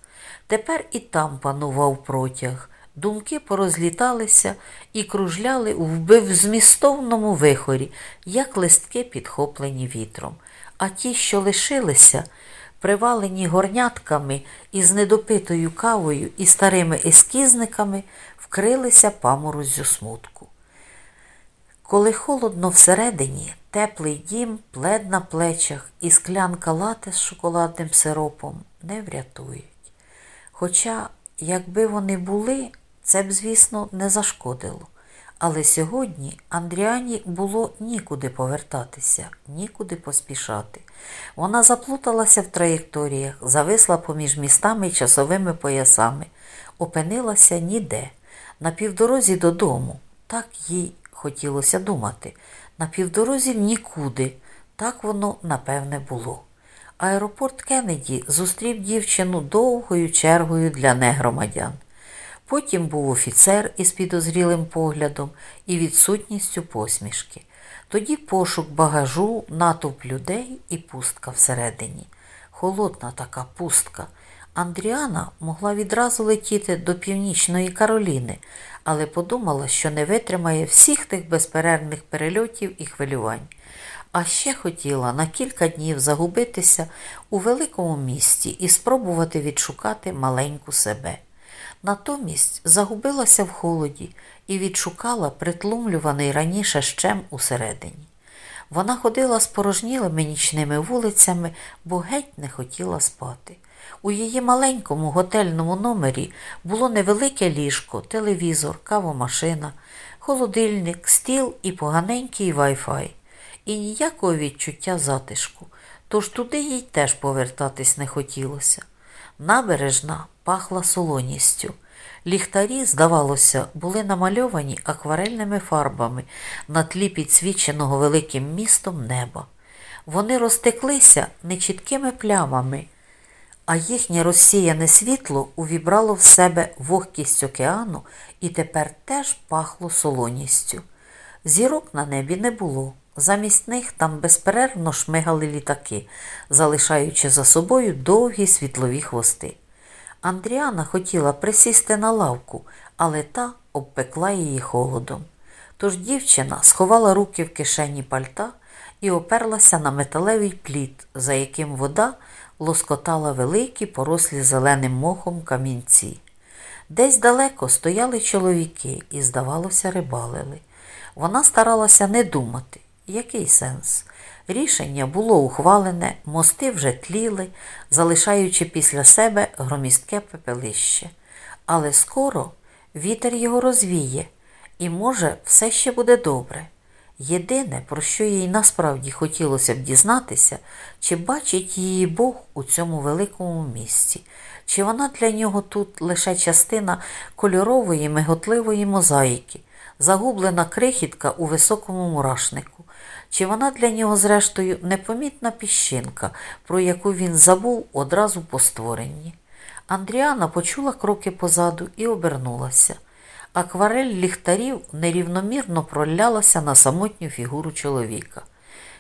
Тепер і там панував протяг. Думки порозліталися і кружляли в беззмістовному вихорі, як листки, підхоплені вітром. А ті, що лишилися, привалені горнятками із недопитою кавою і старими ескізниками, вкрилися памороззю смутку. Коли холодно всередині, теплий дім, плед на плечах і склянка лати з шоколадним сиропом не врятують. Хоча, якби вони були, це б, звісно, не зашкодило. Але сьогодні Андріані було нікуди повертатися, нікуди поспішати. Вона заплуталася в траєкторіях, зависла поміж містами і часовими поясами, опинилася ніде, на півдорозі додому, так їй хотілося думати, на півдорозі нікуди, так воно, напевне, було. Аеропорт Кеннеді зустрів дівчину довгою чергою для негромадян. Потім був офіцер із підозрілим поглядом і відсутністю посмішки. Тоді пошук багажу, натовп людей і пустка всередині. Холодна така пустка. Андріана могла відразу летіти до Північної Кароліни, але подумала, що не витримає всіх тих безперервних перельотів і хвилювань. А ще хотіла на кілька днів загубитися у великому місті і спробувати відшукати маленьку себе. Натомість загубилася в холоді і відшукала притлумлюваний раніше щем усередині. Вона ходила спорожнілими нічними вулицями, бо геть не хотіла спати. У її маленькому готельному номері було невелике ліжко, телевізор, кавомашина, холодильник, стіл і поганенький вай-фай. І ніякого відчуття затишку, тож туди їй теж повертатись не хотілося. Набережна пахла солоністю. Ліхтарі, здавалося, були намальовані акварельними фарбами на тлі підсвіченого великим містом неба. Вони розтеклися нечіткими плямами, а їхнє розсіяне світло увібрало в себе вогкість океану і тепер теж пахло солоністю. Зірок на небі не було. Замість них там безперервно шмигали літаки, залишаючи за собою довгі світлові хвости. Андріана хотіла присісти на лавку, але та обпекла її холодом. Тож дівчина сховала руки в кишені пальта і оперлася на металевий плід, за яким вода лоскотала великі, порослі зеленим мохом камінці. Десь далеко стояли чоловіки і, здавалося, рибалили. Вона старалася не думати. Який сенс? Рішення було ухвалене, мости вже тліли, залишаючи після себе громістке пепелище. Але скоро вітер його розвіє, і, може, все ще буде добре. Єдине, про що їй насправді хотілося б дізнатися, чи бачить її Бог у цьому великому місці, чи вона для нього тут лише частина кольорової миготливої мозаїки, загублена крихітка у високому мурашнику, чи вона для нього, зрештою, непомітна піщинка, про яку він забув одразу по створенні. Андріана почула кроки позаду і обернулася. Акварель ліхтарів нерівномірно пролялася на самотню фігуру чоловіка.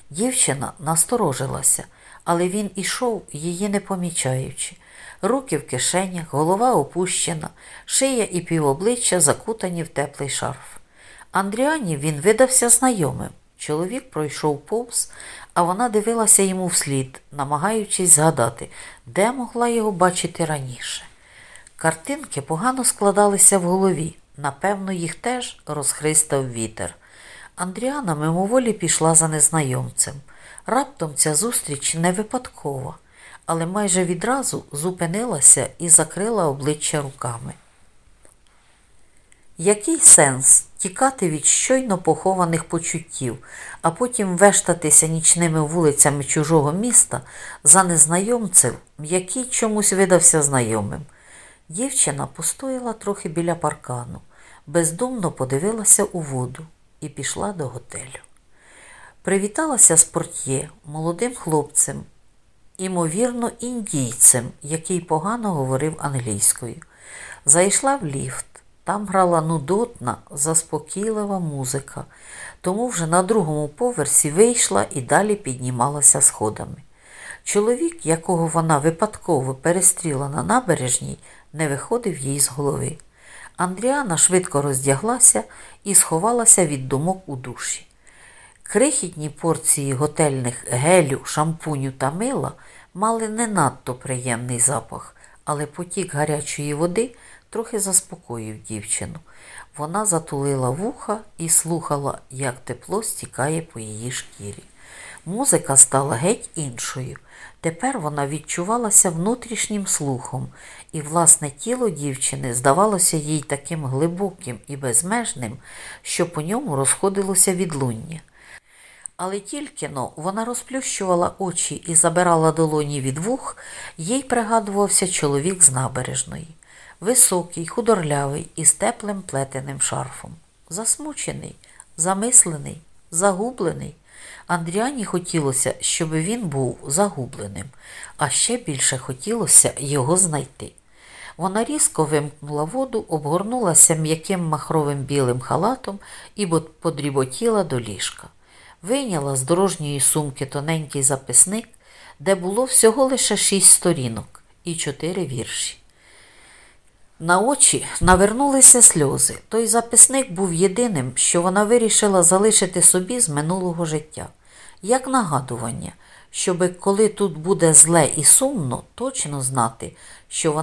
Дівчина насторожилася, але він ішов, її не помічаючи. Руки в кишенях, голова опущена, шия і півобличчя закутані в теплий шарф. Андріані він видався знайомим. Чоловік пройшов повз, а вона дивилася йому вслід, намагаючись згадати, де могла його бачити раніше. Картинки погано складалися в голові. Напевно, їх теж розхристав вітер. Андріана мимоволі пішла за незнайомцем. Раптом ця зустріч не випадкова, але майже відразу зупинилася і закрила обличчя руками. Який сенс тікати від щойно похованих почуттів, а потім вештатися нічними вулицями чужого міста за незнайомцем, який чомусь видався знайомим? Дівчина постояла трохи біля паркану, бездумно подивилася у воду і пішла до готелю. Привіталася з портьє молодим хлопцем, імовірно, індійцем, який погано говорив англійською. Зайшла в ліфт. Там грала нудотна, заспокійлива музика, тому вже на другому поверсі вийшла і далі піднімалася сходами. Чоловік, якого вона випадково перестріла на набережній, не виходив їй з голови. Андріана швидко роздяглася і сховалася від думок у душі. Крихітні порції готельних гелю, шампуню та мила мали не надто приємний запах, але потік гарячої води трохи заспокоїв дівчину. Вона затулила вуха і слухала, як тепло стікає по її шкірі. Музика стала геть іншою. Тепер вона відчувалася внутрішнім слухом, і власне тіло дівчини здавалося їй таким глибоким і безмежним, що по ньому розходилося відлуння. Але тільки но вона розплющувала очі і забирала долоні від вух, їй пригадувався чоловік з набережної високий, худорлявий із теплим плетеним шарфом. Засмучений, замислений, загублений. Андріані хотілося, щоб він був загубленим, а ще більше хотілося його знайти. Вона різко вимкнула воду, обгорнулася м'яким махровим білим халатом і подріботіла до ліжка. Вийняла з дорожньої сумки тоненький записник, де було всього лише шість сторінок, і чотири вірші. На очі навернулися сльози. Той записник був єдиним, що вона вирішила залишити собі з минулого життя, як нагадування, щоби коли тут буде зле і сумно, точно знати, що вона.